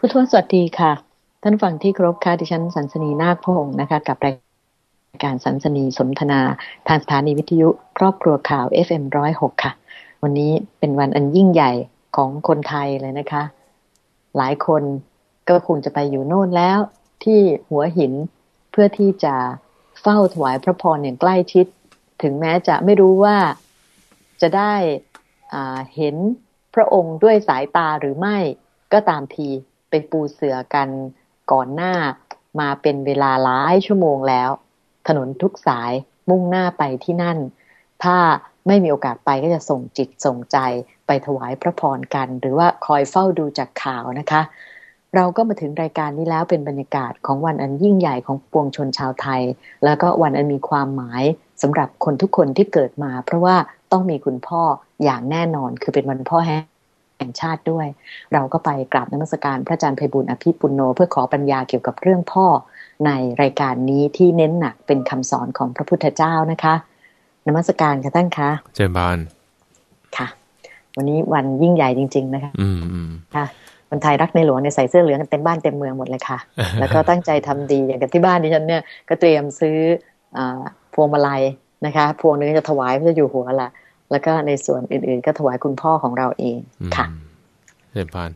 ผู้ทวสวัสดีค่ะ ท่านฟังที่ครบค่ะดิฉันสันสนีนาคพงศ์นะคะ กับรายการสันสนีสนทนา ทางสถานีวิทยุ ครอบครัวข่าว FM106 ค่ะ วันนี้เป็นวันอันยิ่งใหญ่ของคนไทยเลยนะคะ หลายคนก็คงจะไปอยู่โน่นแล้ว ที่หัวหินเพื่อที่จะเฝ้าถวายพระพรอย่างใกล้ชิด ถึงแม้จะไม่รู้ว่าจะได้เห็นพระองค์ด้วยสายตาหรือไม่ก็ตามที ไปปูเสือกันก่อนหน้ามาเป็นเวลาหลายชั่วโมงแล้ว ถนนทุกสายมุ่งหน้าไปที่นั่น ถ้าไม่มีโอกาสไปก็จะส่งจิตส่งใจไปถวายพระพรกัน หรือว่าคอยเฝ้าดูจากข่าวนะคะ เราก็มาถึงรายการนี้แล้วเป็นบรรยากาศของวันอันยิ่งใหญ่ของปวงชนชาวไทย แล้วก็วันอันมีความหมายสำหรับคนทุกคนที่เกิดมา เพราะว่าต้องมีคุณพ่ออย่างแน่นอนคือเป็นวันพ่อแห่ งชาติด้วย เราก็ไปกราบนมัสการพระอาจารย์ไพบุญอภิปุโนเพื่อขอปัญญาเกี่ยวกับเรื่องพ่อในรายการนี้ที่เน้นหนักเป็นคำสอนของพระพุทธเจ้านะคะนมัสการค่ะท่านคะเจมบานค่ะ วันนี้วันยิ่งใหญ่จริง ๆ นะคะ อืมอืมค่ะคนไทยรักในหลวงในใส่เสื้อเหลืองเต็มบ้านเต็มเมืองหมดเลยค่ะ แล้วก็ตั้งใจทำดีอย่างกับที่บ้านดิฉันเนี่ยก็เตรียมซื้ออพวงมาลัยนะคะ พวงนึงจะถวายพระอยู่หัวละ แล้วก็ในส่วนอื่นๆ ก็ถวายคุณพ่อของเราเองค่ะเจริญพร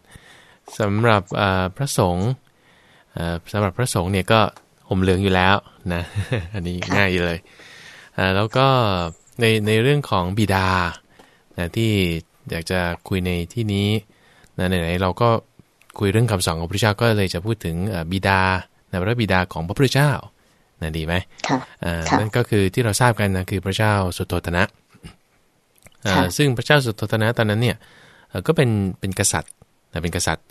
สำหรับพระสงฆ์สำหรับพระสงฆ์เนี่ยก็ห่มเหลืองอยู่แล้วนะอันนี้ง่ายเลยแล้วก็ในในเรื่องของบิดานะที่อยากจะคุยในที่นี้นะไหนๆเราก็คุยเรื่องคำสอนของพระเจ้าก็เลยจะพูดถึงบิดานะพระบิดาของพระพุทธเจ้านะดีไหมค่ะนั่นก็คือที่เราทราบกันนะคือพระเจ้าสุโธทนะ ซึ่งพระเจ้าสุโธทนะตอนนั้นเนี่ยก็เป็นเป็นกษัตริย์เป็นกษัตริย์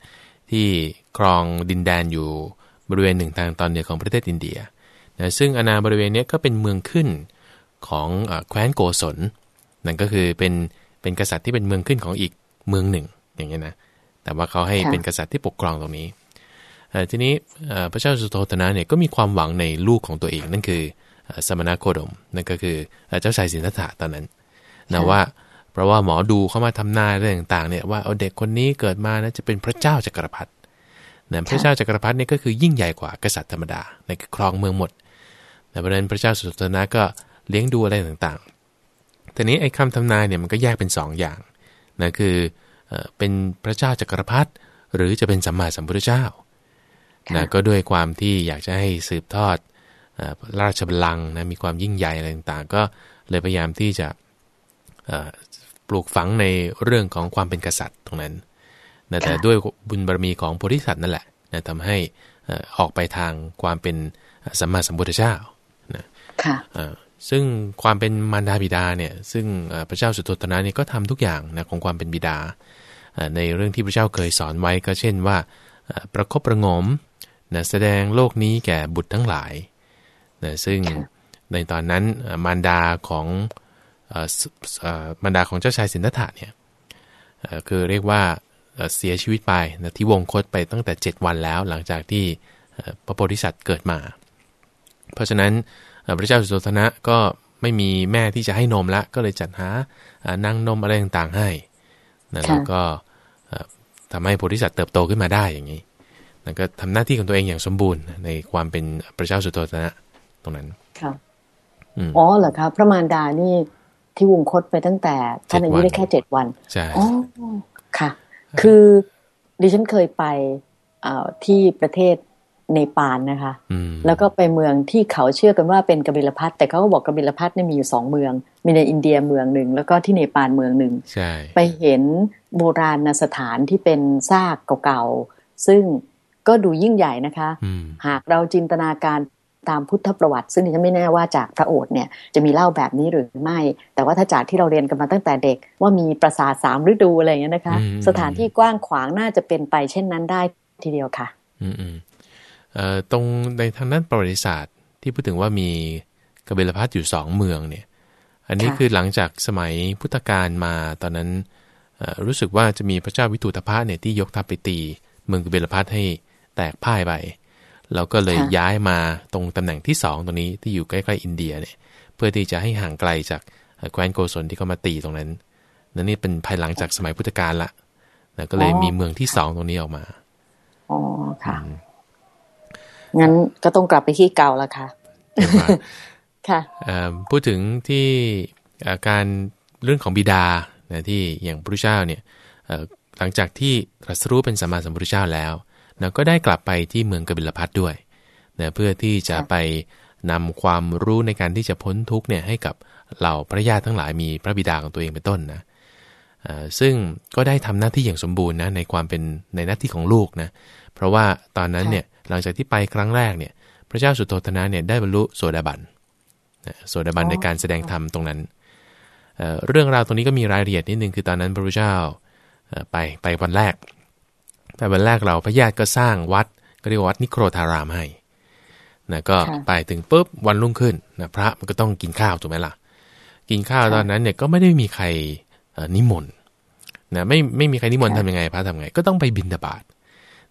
ที่ครองดินแดนอยู่บริเวณหนึ่งทางตอนเหนือของประเทศอินเดียนะซึ่งอาณาบริเวณนี้ก็เป็นเมืองขึ้นของแคว้นโกศลนั่นก็คือเป็นเป็นกษัตริย์ที่เป็นเมืองขึ้นของอีกเมืองหนึ่งอย่างเงี้ยนะแต่ว่าเขาให้เป็นกษัตริย์ที่ปกครองตรงนี้ทีนี้พระเจ้าสุโธทนะเนี่ยก็มีความหวังในลูกของตัวเองนั่นคือสมณโคดมนั่นก็คือเจ้าชายสินธัตถะตอนนั้น นะว่า เพราะว่าหมอดูเข้ามาทำนายเรื่องต่างๆเนี่ยว่าเอาเด็กคนนี้เกิดมานะจะเป็นพระเจ้าจักรพรรดินะพระเจ้าจักรพรรดินี่ก็คือยิ่งใหญ่กว่ากษัตริย์ธรรมดาในครองเมืองหมดแต่เพราะนั้นพระเจ้าสุตนะก็เลี้ยงดูอะไรต่างๆทีนี้ไอ้คำทำนายเนี่ยมันก็แยกเป็น 2ออย่างนะคือเป็นพระเจ้าจักรพรรดิหรือจะเป็นสัมมาสัมพุทธเจ้านะก็ด้วยความที่อยากจะให้สืบทอดราชบัลลังก์นะมีความยิ่งใหญ่อะไรต่างๆ ก็เลยพยายามที่จะ ปลูกฝังในเรื่องของความเป็นกษัตริย์ตรงนั้นนะแต่ด้วยบุญบารมีของโพธิสัตว์นั่นแหละนะทำให้ออกไปทางความเป็นสัมมาสัมพุทธเจ้านะซึ่งความเป็นมารดาบิดาเนี่ยซึ่งพระเจ้าสุโธทนะนี่ก็ทำทุกอย่างนะของความเป็นบิดา ในเรื่องที่พระเจ้าเคยสอนไว้ก็เช่นว่าประคบประงมนะแสดงโลกนี้แก่บุตรทั้งหลายนะซึ่งในตอนนั้นมารดาของ บรรดาของเจ้าชายสินธัตถะเนี่ยคือเรียกว่าเสียชีวิตไปนะที่วงคตไปตั้งแต่ 7 วันแล้วหลังจากที่พระโพธิสัตว์เกิดมา เพราะฉะนั้นพระเจ้าสุโธทนะก็ไม่มีแม่ที่จะให้นมละก็เลยจัดหานางนมอะไรต่างๆให้นะแล้วก็ทำให้โพธิสัตว์เติบโตขึ้นมาได้อย่างนี้แล้วก็ทำหน้าที่ของตัวเองอย่างสมบูรณ์ในความเป็นพระเจ้าสุโธทนะตรงนั้นค่ะอ๋อเหรอครับพระมารดานี่ ที่วงคตไปตั้งแต่ท่านอายุได้แค่เจ็ดวันใช่อ๋อค่ะ คือดิฉันเคยไปที่ประเทศเนปาลนะคะ แล้วก็ไปเมืองที่เขาเชื่อกันว่าเป็นกบิลพัทแต่เขาก็บอกกบิลพัทเนี่ยมีอยู่สองเมือง มีในอินเดียเมืองหนึ่งแล้วก็ที่เนปาลเมืองหนึ่งไปเห็นโบราณสถานที่เป็นซากเก่าๆซึ่งก็ดูยิ่งใหญ่นะคะ หากเราจินตนาการ ตามพุทธประวัติ ซึ่งดิฉันไม่แน่ว่าจากพระโอษฐ์เนี่ยจะมีเล่าแบบนี้หรือไม่ แต่ว่าถ้าจากที่เราเรียนกันมาตั้งแต่เด็กว่ามีปราสาทสามฤดูอะไรอย่างเงี้ยนะคะ สถานที่กว้างขวางน่าจะเป็นไปเช่นนั้นได้ทีเดียวค่ะ อืมอืมเอ่อตรงในทางด้านประวัติศาสตร์ที่พูดถึงว่ามีกบิลพัทอยู่สองเมืองเนี่ย อันนี้คือหลังจากสมัยพุทธกาลมาตอนนั้นรู้สึกว่าจะมีพระเจ้าวิตุตภะเนี่ยที่ยกทัพไปตี เมืองกบิลพัทให้แตกพ่ายไป เราก็เลยย้ายมาตรงตำแหน่งที่สองตรงนี้ที่อยู่ใกล้ๆอินเดียเนี่ย เพื่อที่จะให้ห่างไกลจากแคว้นโกศลที่เขามาตีตรงนั้นนั่นนี่เป็นภายหลังจากสมัยพุทธกาลละนะก็เลยมีเมืองที่สองตรงนี้ออกมาอ๋อค่ะงั้นก็ต้องกลับไปที่เก่าแล้วค่ะค่ะพูดถึงที่การเรื่องของบิดานะที่อย่างพระเจ้าเนี่ยหลังจากที่ตรัสรู้เป็นสัมมาสัมพุทธเจ้าแล้ว นะก็ได้กลับไปที่เมืองกบิลพัทด้วยนะเพื่อที่จะไปนำความรู้ในการที่จะพ้นทุกเนี่ยให้กับเหล่าพระญาติทั้งหลายมีพระบิดาของตัวเองเป็นต้นนะซึ่งก็ได้ทำหน้าที่อย่างสมบูรณ์นะในความเป็นในหน้าที่ของลูกนะเพราะว่าตอนนั้นเนี่ยหลังจากที่ไปครั้งแรกเนี่ยพระเจ้าสุโธทนะเนี่ยได้บรรลุโสดาบันโสดาบันในการแสดงธรรมตรงนั้นเรื่องราวตรงนี้ก็มีรายละเอียดนิดนึงคือตอนนั้นพระพุทธเจ้าไปไปวันแรก ไปวันแรกเราพระญาติก็สร้างวัดก็เรียกว่าวัดนิโครธารามให้นะก็ไปถึงปุ๊บวันรุ่งขึ้นนะพระมันก็ต้องกินข้าวถูกไหมล่ะ กินข้าวตอนนั้นเนี่ยก็ไม่ได้มีใครนิมนต์นะไม่ไม่มีใครนิมนต์ทำยังไงพระทำไง ก็ต้องไปบินดาบาด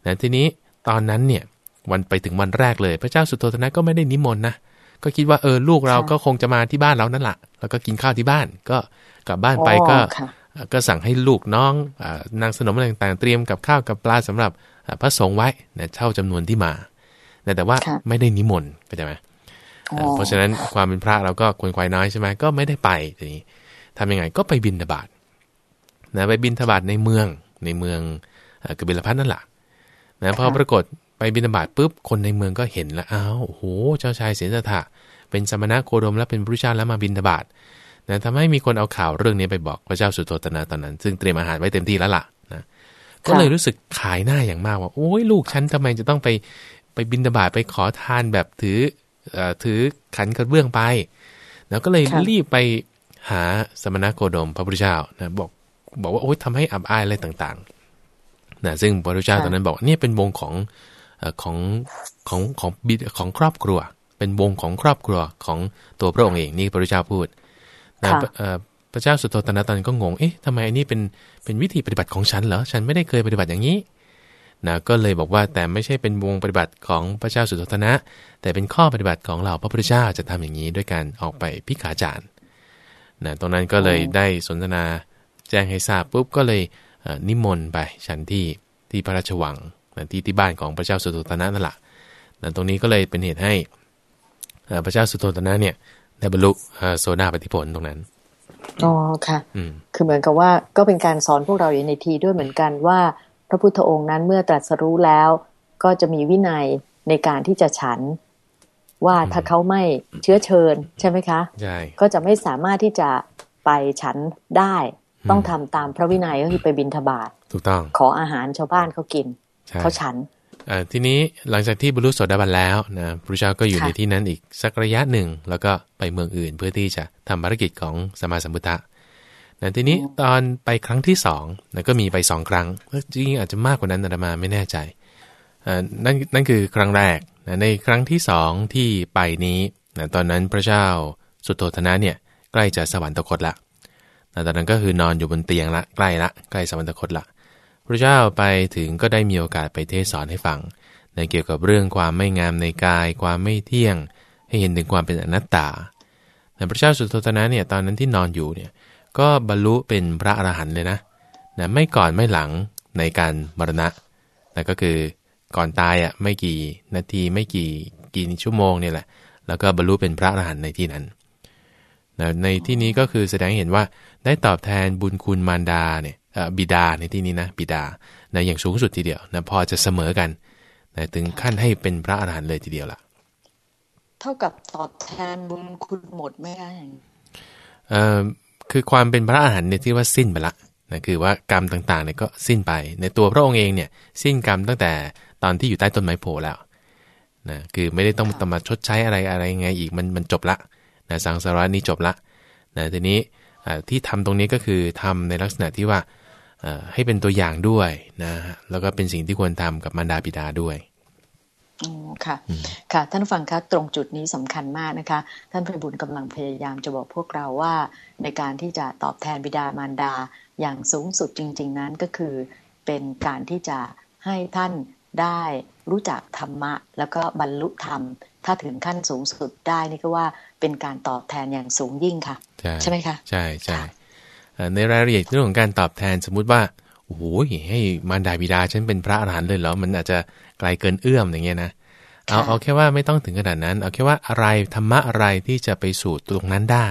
นะทีนี้ตอนนั้นเนี่ยวันไปถึงวันแรกเลย พระเจ้าสุโธทนะก็ไม่ได้นิมนต์นะก็คิดว่าเออลูกเราก็คงจะมาที่บ้านเรานั่นแหละแล้วก็กินข้าวที่บ้านก็กลับบ้านไปก็ ก็สั่งให้ลูกน้องนางสนมอะไรต่างๆ เตรียมกับข้าวกับปลาสำหรับพระสงฆ์ไว้นะเท่าจำนวนที่มาแต่ว่าไม่ได้นิมนต์เข้าใจไหมเพราะฉะนั้นความเป็นพระเราก็ควรควายน้อยใช่ไหมก็ไม่ได้ไปทีนี้ทำยังไงก็ไปบินทบาทนะไปบินทบาทในเมืองในเมืองกบิลพัทนั่นแหละนะพอปรากฏไปบินบาตปุ๊บคนในเมืองก็เห็นแล้วอ้าวโอ้โหเจ้าชายเสนสถะเป็นสมณะโคดมและเป็นพระเจ้าแล้วมาบินบาต นะทำให้มีคนเอาข่าวเรื่องนี้ไปบอกพระเจ้าสุโธตนะตอนนั้น ซึ่งเตรียมอาหารไว้เต็มที่แล้วล่ะนะก็เลยรู้สึกขายหน้าอย่างมากว่าโอ้ยลูกฉันทำไมจะต้องไปไปบินบาตไปขอทานแบบถือถือขันกระเบื้องไป แล้วก็เลยรีบไปหาสมณะโคดมพระพุทธเจ้านะบอกบอกว่าโอ้ยทำให้อับอายอะไรต่างๆนะซึ่งพระพุทธเจ้าตอนนั้นบอกนี่เป็นวงของของของของบิดของครอบครัว เป็นวงของครอบครัวของตัวพระองค์เองนี่พระพุทธเจ้าพูดนะ พระเจ้าสุโธตนะตอนก็งง เอ๊ะทำไมอันนี้เป็นเป็นวิธีปฏิบัติของฉันเหรอ ฉันไม่ได้เคยปฏิบัติอย่างนี้นะก็เลยบอกว่าแต่ไม่ใช่เป็นวงปฏิบัติของพระเจ้าสุโธทนะ แต่เป็นข้อปฏิบัติของเราพระพุทธเจ้าจะทำอย่างนี้ด้วยการออกไปพิขาจารนะตรงนั้นก็เลยได้สนทนาแจ้งให้ทราบปุ๊บก็เลยนิมนต์ไปฉันที่ที่พระราชวังนะที่ที่บ้านของพระเจ้าสุโธทนะนั่นแหละนะตรงนี้ก็เลยเป็นเหตุให้พระเจ้าสุโธทนะเนี่ย ได้บรรลุโซดาปฏิผลตรงนั้นอ๋อค่ะคือเหมือนกับว่าก็เป็นการสอนพวกเราอยู่ในทีด้วยเหมือนกันว่า พระพุทธองค์นั้นเมื่อตรัสรู้แล้ว ก็จะมีวินัยในการที่จะฉัน ว่าถ้าเขาไม่เชื้อเชิญใช่ไหมคะใช่ก็จะไม่สามารถที่จะไปฉันได้ ต้องทำตามพระวินัยก็คือไปบินทบาทถูกต้อง ขออาหารชาวบ้านเขากิน เขาฉัน ทีนี้หลังจากที่บรรลุโสดาบันแล้วนะพระเจ้าก็อยู่ในที่นั้นอีกสักระยะหนึ่ง แล้วก็ไปเมืองอื่นเพื่อที่จะทำภารกิจของสมาสัมพุทธะนะทีนี้ตอนไปครั้งที่สองนะก็มีไปสองครั้งจริงอาจจะมากกว่านั้นอามาไม่แน่ใจนั่นนั่นคือครั้งแรกนะในครั้งที่สองที่ไปนี้นะตอนนั้นพระเจ้าสุโธธนะเนี่ยใกล้จะสวรรคตละนะตอนนั้นก็คือนอนอยู่บนเตียงละใกล้ละใกล้สวรรคตละ พระเจ้าไปถึงก็ได้มีโอกาสไปเทศสอนให้ฟังในเกี่ยวกับเรื่องความไม่งามในกาย ความไม่เที่ยง ให้เห็นถึงความเป็นอนัตตาแต่พระเจ้าสุโธทนะเนี่ยตอนนั้นที่นอนอยู่เนี่ยก็บรรลุเป็นพระอรหันต์เลยนะนะไม่ก่อนไม่หลังในการมรณะนะก็คือก่อนตายอะไม่กี่นาทีไม่กี่กี่ชั่วโมงเนี่ยแหละ แล้วก็บรรลุเป็นพระอรหันต์ในที่นั้นนะในที่นี้ก็คือแสดงเห็นว่าได้ตอบแทนบุญคุณมารดาเนี่ย บิดาในที่นี้นะบิดานะอย่างสูงสุดทีเดียวนะพอจะเสมอกันนะถึงขั้นให้เป็นพระอรหันต์เลยทีเดียวล่ะ เท่ากับตอบแทนบุญคุณหมดไม่ได้เอ่อคือความเป็นพระอาหารเนี่ยที่ว่าสิ้นไปละนะคือว่ากรรมต่างๆเนี่ยก็สิ้นไป ในตัวพระองค์เองเนี่ยสิ้นกรรมตั้งแต่ตอนที่อยู่ใต้ต้นไม้โพแล้วนะคือไม่ได้ต้องตมาชดใช้อะไรอะไรไงอีกมันมันจบละนะสังสารวัตนี้จบละนะทีนี้ที่ทำตรงนี้ก็คือทำในลักษณะที่ว่า ให้เป็นตัวอย่างด้วยนะแล้วก็เป็นสิ่งที่ควรทำกับมารดาบิดาด้วยอ๋อค่ะ ค่ะ ท่านฟังคะตรงจุดนี้สำคัญมากนะคะ ท่านพระบุญกำลังพยายามจะบอกพวกเราว่า ในการที่จะตอบแทนบิดามารดาอย่างสูงสุดจริง ๆ นั้นก็คือเป็นการที่จะให้ท่านได้รู้จักธรรมะ แล้วก็บรรลุธรรม ถ้าถึงขั้นสูงสุดได้นี่ก็ว่าเป็นการตอบแทนอย่างสูงยิ่งค่ะ ใช่ไหมคะ ใช่ใช่ ในรายละเอียดเรื่องของการตอบแทนสมมุติว่าโอ้ยให้มารดาบิดาฉันเป็นพระอรหันต์เลยเหรอมันอาจจะไกลเกินเอื้อมอย่างเงี้ยนะเอาเอาแค่ว่าไม่ต้องถึงขนาดนั้น เอาแค่ว่าอะไรธรรมะอะไรที่จะไปสู่ตรงนั้นได้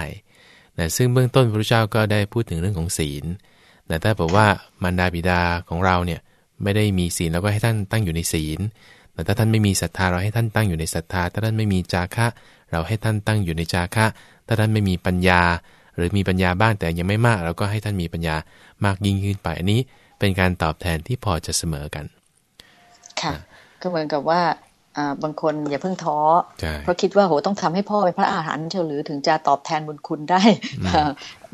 นะซึ่งเบื้องต้นพระพุทธเจ้าก็ได้พูดถึงเรื่องของศีลแต่ถ้าบอกว่ามารดาบิดาของเราเนี่ยไม่ได้มีศีลเราก็ให้ท่านตั้งอยู่ในศีล แต่ถ้าท่านไม่มีศรัทธาเราให้ท่านตั้งอยู่ในศรัทธา ถ้าท่านไม่มีจาคะ เราให้ท่านตั้งอยู่ในจาคะ ถ้าท่านไม่มีปัญญา หรือมีปัญญาบ้างแต่ยังไม่มาก เราก็ให้ท่านมีปัญญามากยิ่งขึ้นไป อันนี้เป็นการตอบแทนที่พอจะเสมอกัน ค่ะ ก็เหมือนกับว่าบางคนอย่าเพิ่งท้อ เพราะคิดว่าโหต้องทำให้พ่อเป็นพระอาหารหันต์เชียวหรือถึงจะตอบแทนบุญคุณได้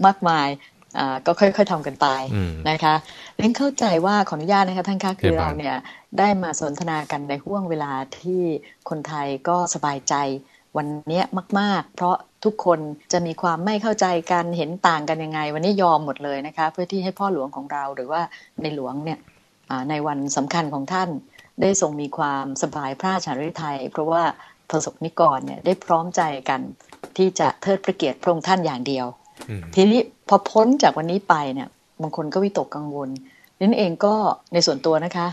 มากมายก็ค่อย ๆทำกันไปนะคะเล่นเข้าใจว่าขออนุญาตนะคะท่านคะคือเราเนี่ยได้มาสนทนากันในห่วงเวลาที่คนไทยก็สบายใจวันนี้มาก ๆ เพราะ ทุกคนจะมีความไม่เข้าใจกันเห็นต่างกันยังไง วันนี้ยอมหมดเลยนะคะ เพื่อที่ให้พ่อหลวงของเราหรือว่าในหลวงเนี่ยในวันสำคัญของท่าน ได้ทรงมีความสบายพระราชาฤทัยเพราะว่าประสบนิกรเนี่ยได้พร้อมใจกันที่จะเทิดพระเกียรติพระองค์ท่านอย่างเดียว ทีนี้พอพ้นจากวันนี้ไปเนี่ยบางคนก็วิตกกังวลนั่นเองก็ในส่วนตัวนะคะ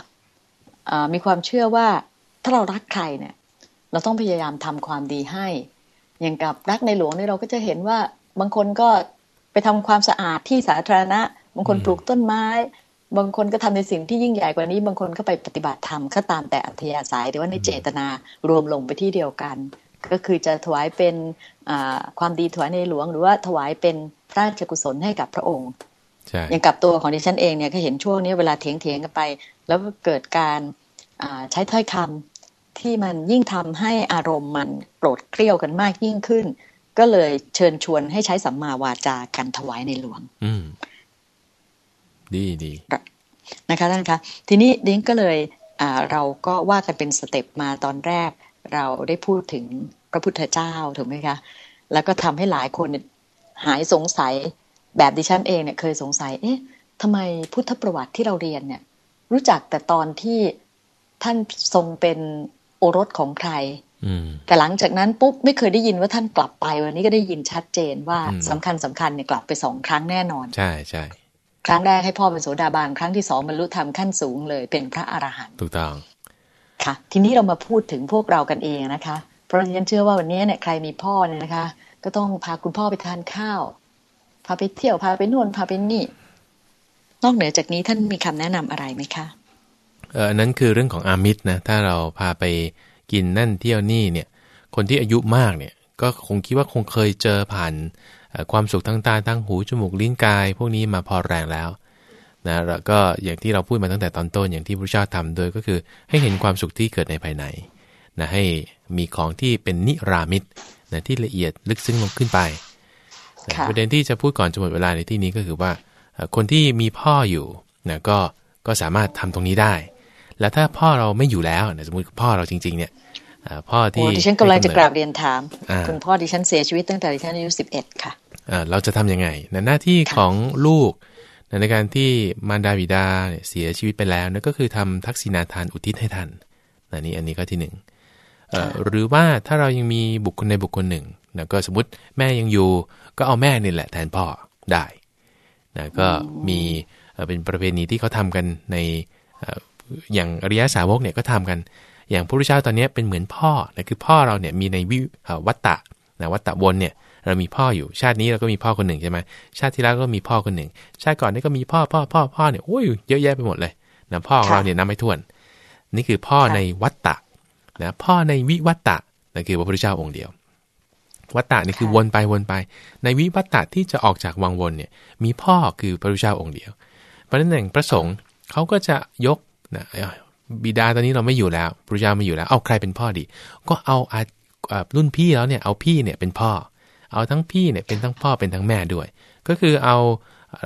มีความเชื่อว่าถ้าเรารักใครเนี่ย เราต้องพยายามทำความดีให้ อย่างกับรักในหลวงนี่เราก็จะเห็นว่าบางคนก็ไปทำความสะอาดที่สาธารณะ บางคนปลูกต้นไม้ บางคนก็ทำในสิ่งที่ยิ่งใหญ่กว่านี้ บางคนก็ไปปฏิบัติธรรมก็ตามแต่อัธยาศัยแต่ว่าในเจตนารวมลงไปที่เดียวกัน ก็คือจะถวายเป็นความดีถวายในหลวง หรือว่าถวายเป็นพระราชกุศลให้กับพระองค์อย่างกับตัวของดิฉันเองเนี่ยก็เห็นช่วงนี้เวลาเถียงเถียงกันไป แล้วก็เกิดการใช้ถ้อยคำ ที่มันยิ่งทำให้อารมณ์มันโกรธเกรี้ยวกันมากยิ่งขึ้น ก็เลยเชิญชวนให้ใช้สัมมาวาจากันถวายในหลวง อืมดีดีนะคะท่านคะ ทีนี้ดิ้งก็เลยอ่าเราก็ว่ากันเป็นสเต็ปมาตอนแรก เราได้พูดถึงพระพุทธเจ้าถูกไหมคะแล้วก็ทำให้หลายคนหายสงสัยแบบดิฉันเองเนี่ยเคยสงสัย เอ๊ะทำไมพุทธประวัติที่เราเรียนเนี่ย รู้จักแต่ตอนที่ท่านทรงเป็น โอรสของใครแต่หลังจากนั้นปุ๊บไม่เคยได้ยินว่าท่านกลับไป วันนี้ก็ได้ยินชัดเจนว่าสำคัญสำคัญเนี่ยกลับไปสองครั้งแน่นอน ใช่ใช่ครั้งแรกให้พ่อเป็นโสดาบันครั้งที่สองบรรลุธรรมขั้นสูงเลยเป็นพระอรหันต์ถูกต้องค่ะ ทีนี้เรามาพูดถึงพวกเรากันเองนะคะ เพราะฉันเชื่อว่าวันนี้เนี่ยใครมีพ่อเนี่ยนะคะ ก็ต้องพาคุณพ่อไปทานข้าว พาไปเที่ยวพาไปนวนพาไปนี่ นอกเหนือจากนี้ท่านมีคำแนะนำอะไรไหมคะ เอออันนั้นคือเรื่องของอามิตรนะถ้าเราพาไปกินนั่นเที่ยวนี่เนี่ยคนที่อายุมากเนี่ยก็คงคิดว่าคงเคยเจอผ่านความสุขทั้งตาทั้งหูจมูกลิ้นกาย พวกนี้มาพอแรงแล้วนะแล้วก็อย่างที่เราพูดมาตั้งแต่ตอนต้นอย่างที่พระเจ้าทำโดยก็คือให้เห็นความสุขที่เกิดในภายในนะให้มีของที่เป็นนิรามิตนะที่ละเอียดลึกซึ้งลงขึ้นไปนะประเด็นที่จะพูดก่อนจะหมดเวลาในที่นี้ก็คือว่าคนที่มีพ่ออยู่นะก็ก็สามารถทำตรงนี้ได้ แล้วถ้าพ่อเราไม่อยู่แล้วสมมติพ่อเราจริง ๆ เนี่ยพ่อที่ดิฉันกำลังจะกราบเรียนถามคุณพ่อดิฉันเสียชีวิตตั้งแต่ดิฉันอายุสิบเอ็ดค่ะเราจะทํำยังไงหน้าที่ของลูกในการที่มารดาบิดาเสียชีวิตไปแล้วนั่นก็คือทำทักษิณาทานอุทิศให้ท่านนนี่อันนี้ก็ที่หนึ่งหรือว่าถ้าเรายังมีบุคคลในบุคคลหนึ่งนะก็สมมติแม่ยังอยู่ก็เอาแม่นี่แหละแทนพ่อได้นะก็มีเป็นประเพณีที่เขาทากันใน อย่างอริยสาวกเนี่ยก็ทำกัน อย่างพระพุทธเจ้าตอนนี้เป็นเหมือนพ่อนะคือพ่อเราเนี่ยมีในวิวัตตะนะวัตตะวนเนี่ยเรามีพ่ออยู่ชาตินี้เราก็มีพ่อคนหนึ่งใช่ไหมชาติที่แล้วก็มีพ่อคนหนึ่ง ชาติก่อนนี่ก็มีพ่อพ่อพ่อพ่อเนี่ยโอ้ยเยอะแยะไปหมดเลยนะพ่อของเราเนี่ยนับไม่ถ้วน นี่คือพ่อในวัตตะนะพ่อในวิวัตตะนั่นคือพระพุทธเจ้าองค์เดียว วัตตะนี่คือวนไปวนไป ในวิวัตตะที่จะออกจากวังวนเนี่ยมีพ่อคือพระพุทธเจ้าองค์เดียว เพราะฉะนั้นพระสงฆ์เขาก็จะยก นะบิดาตอนนี้เราไม่อยู่แล้วพระเจ้าไม่อยู่แล้ว เอาใครเป็นพ่อดี ก็เอารุ่นพี่แล้วเนี่ยเอาพี่เนี่ยเป็นพ่อ เอาทั้งพี่เนี่ยเป็นทั้งพ่อเป็นทั้งแม่ด้วย ก็คือเอา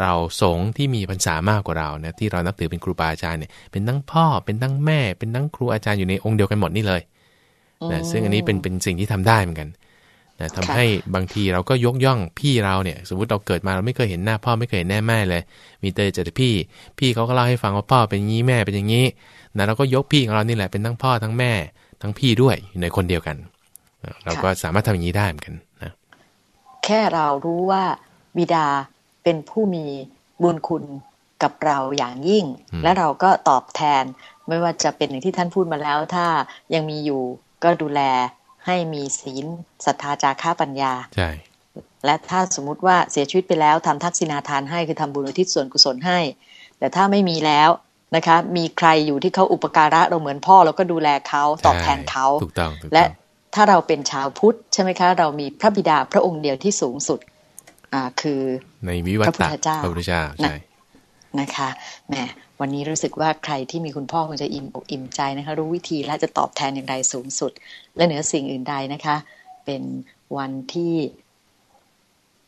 เราสงฆ์ที่มีพรรษามากกว่าเราเนี่ยที่เรานับถือเป็นครูบาอาจารย์เนี่ยเป็นทั้งพ่อเป็นทั้งแม่ เป็นทั้งครูอาจารย์อยู่ในองค์เดียวกันหมดนี่เลยนะซึ่งอันนี้เป็นเป็นสิ่งที่ทำได้เหมือนกัน นะทำให้บางทีเราก็ยกย่องพี่เราเนี่ย สมมติเราเกิดมาเราไม่เคยเห็นหน้าพ่อไม่เคยเห็นหน้าแม่เลย มีเตยเจอแต่พี่ พี่เขาก็เล่าให้ฟังว่าพ่อเป็นงี้แม่เป็นอย่างนี้นะเราก็ยกพี่ของเรานี่แหละเป็นทั้งพ่อทั้งแม่ ทั้งพี่ด้วยอยู่ในคนเดียวกัน เราก็สามารถทำอย่างนี้ได้เหมือนกันนะแค่เรารู้ว่าบิดาเป็นผู้มีบุญคุณกับเราอย่างยิ่ง และเราก็ตอบแทนไม่ว่าจะเป็นอย่างที่ท่านพูดมาแล้ว ถ้ายังมีอยู่ก็ดูแล ให้มีศีลศรัทธาจาค่าปัญญา ใช่ และถ้าสมมุติว่าเสียชีวิตไปแล้วทำทักษิณาทานให้คือทำบุญอุทิศส่วนกุศลให้ แต่ถ้าไม่มีแล้วนะคะ มีใครอยู่ที่เขาอุปการะเราเหมือนพ่อเราก็ดูแลเขาตอบแทนเขาถูกต้องและถ้าเราเป็นชาวพุทธใช่ไหมคะ เรามีพระบิดาพระองค์เดียวที่สูงสุดอ่าคือในวิวัฒน์พระพุทธเจ้าพระพุทธเจ้าใช่นะคะแหม วันนี้รู้สึกว่าใครที่มีคุณพ่อคงจะอิ่มอกอิ่มใจนะคะ รู้วิธีและจะตอบแทนอย่างไรสูงสุด และเหนือสิ่งอื่นใดนะคะ เป็นวันที่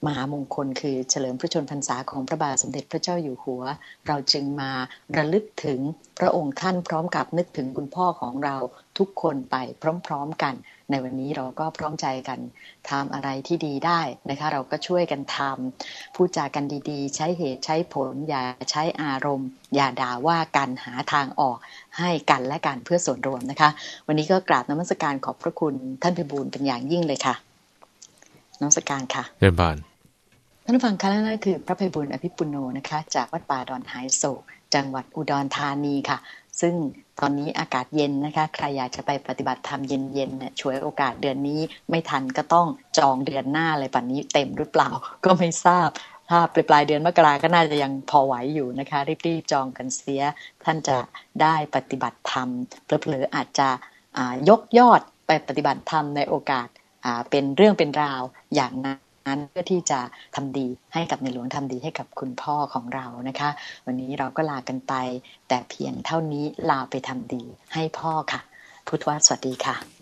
มหามงคลคือเฉลิมพระชนพรรษาของพระบาทสมเด็จพระเจ้าอยู่หัว เราจึงมาระลึกถึงพระองค์ท่านพร้อมกับนึกถึงคุณพ่อของเรา ทุกคนไปพร้อมๆกัน ในวันนี้เราก็พร้อมใจกันทำอะไรที่ดีได้นะคะ เราก็ช่วยกันทำพูดจากันดีๆ ใช้เหตุใช้ผล อย่าใช้อารมณ์ อย่าด่าว่ากันหาทางออกให้กันและกันเพื่อส่วนรวมนะคะ วันนี้ก็กราบนมัสการขอบพระคุณท่านพิบูลเป็นอย่างยิ่งเลยค่ะนมัสการค่ะเรียนบานท่านผู้ฟังคะนั่นคือพระภัยบุญอภิปุโนนะคะ จากวัดป่าดอนหายโศก จังหวัดอุดรธานีค่ะ ซึ่ง ตอนนี้อากาศเย็นนะคะ ใครอยากจะไปปฏิบัติธรรมเย็นๆเนี่ยช่วยโอกาสเดือนนี้ไม่ทันก็ต้องจองเดือนหน้าเลยปัจนนี้เต็มหรือเปล่าก็ไม่ทราบถ้าปลายปลายเดือนมกราก็น่าจะยังพอไหวอยู่นะคะ รีบๆจองกันเสีย ท่านจะได้ปฏิบัติธรรมเผลอๆอาจจะยกยอดไปปฏิบัติธรรมในโอกาสเป็นเรื่องเป็นราวอย่างนั้น นั้นเพื่อที่จะทำดีให้กับในหลวงทำดีให้กับคุณพ่อของเรานะคะ วันนี้เราก็ลากันไป แต่เพียงเท่านี้ลาไปทำดีให้พ่อค่ะ พุทธวสวัสดีค่ะ